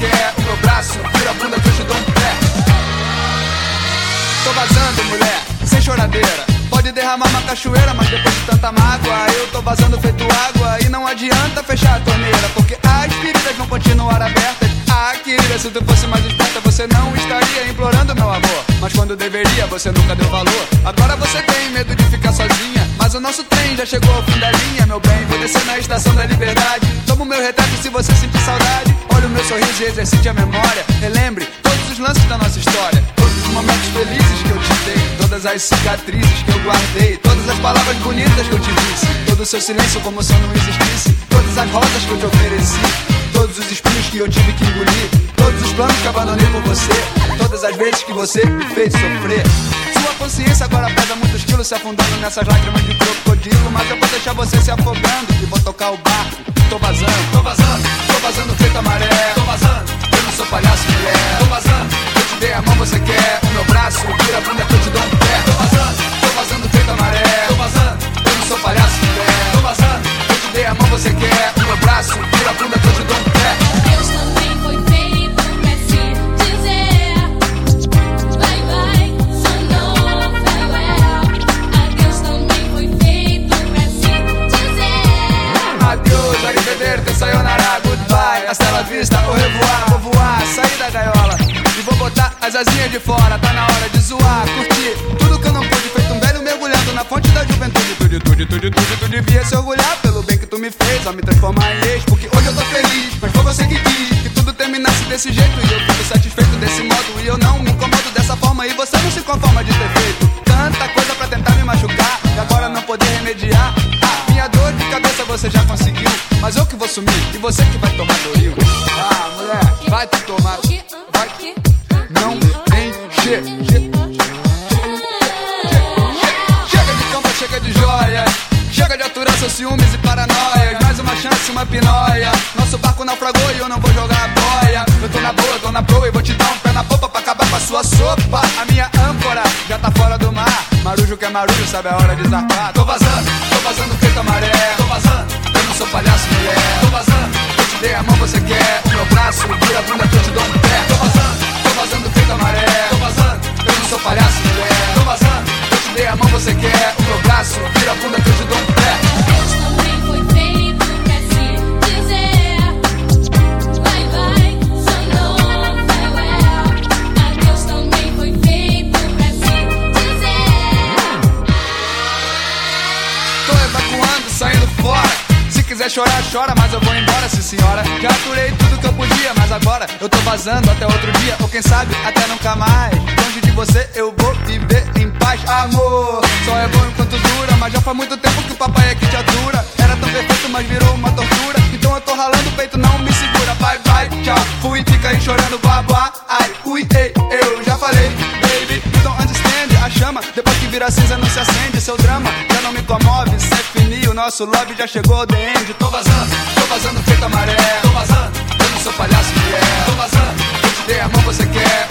quer é o meu braço, vira a bunda que eu te dou um pé. Tô vazando, mulher, sem choradeira. Pode derramar uma cachoeira, mas depois de tanta mágoa, eu tô vazando feito água. E não adianta fechar a torneira, porque as feridas vão continuar abertas. Ah, querida, se tu fosse mais esperta, você não estaria implorando meu amor. Mas quando deveria, você nunca deu valor. Agora você tem medo de ficar sozinha. Mas o nosso trem já chegou ao fim da linha, meu bem. Vou descer na estação da liberdade. Toma o meu retrato se você sentir saudade. Olha o meu sorriso e exercite a memória. Relembre todos os lances da nossa história. Todos os momentos felizes que eu te dei. Todas as cicatrizes que eu guardei. Todas as palavras bonitas que eu te disse. Todo o seu silêncio como se eu não existisse. Todas as rosas que eu te ofereci. Todos os espinhos que eu tive que engolir. Todos os planos que abandonei por você. Todas as vezes que você me fez sofrer. Sua consciência agora pesa muitos quilos se afundando nessas lágrimas de crocodilo. Mas eu vou deixar você se afogando e vou tocar o barco. Tô vazando, tô vazando, tô vazando feito maré. Tô vazando, eu não sou palhaço, mulher. Tô vazando, eu te dei a mão, você quer. O meu braço, vira bunda que eu te dou um pé. Tô vazando, tô vazando feito maré. Tô vazando, eu não sou palhaço, mulher. Tô vazando, eu te dei a mão, você quer. O meu braço, vira bunda que eu te dou um pé. Asinhas de fora Tá na hora de zoar, curtir. Tudo que eu não pude, feito um velho mergulhado Na fonte da juventude. Tudo, tudo, tudo, tudo, tu devia se orgulhar Pelo bem que tu me fez, ao me transformar em ex Porque hoje eu tô feliz, mas foi você que quis Que tudo terminasse desse jeito. E eu fico satisfeito desse modo. E eu não me incomodo dessa forma. E você não se conforma de ter feito Tanta coisa pra tentar me machucar. E agora não poder remediar. Ah, minha dor de cabeça você já conseguiu. Mas eu que vou sumir. E você que vai tomar do rio. Ah, mulher, vai te tomar Chega de campo, chega de joias Chega de aturar seus ciúmes e paranoias Mais uma chance, uma pinóia. Nosso barco naufragou e eu não vou jogar a boia. Eu tô na boa, tô na proa e vou te dar um pé na popa Pra acabar com a sua sopa. A minha âncora já tá fora do mar. Marujo que é marujo, sabe a hora de zarpar. Tô vazando, tô vazando feito maré. Tô vazando, eu não sou palhaço, mulher. Tô vazando, eu te dei a mão, você quer. O meu braço, vira a bunda que eu te dou um pé. Tô vazando, tô vazando feito maré. Tô vazando, quiser chorar, chora, mas eu vou embora, sim senhora. Já aturei tudo que eu podia, mas agora eu tô vazando até outro dia, ou quem sabe até nunca mais. Longe de você eu vou viver em paz, amor. Só é bom enquanto dura, mas já faz muito tempo que o papai aqui te chama, depois que vira cinza, não se acende. Seu drama já não me comove, se é o nosso love já chegou the end. Tô vazando, tô vazando feito maré. Tô vazando, eu não sou palhaço, mulher. Tô vazando, eu te dei a mão, você quer.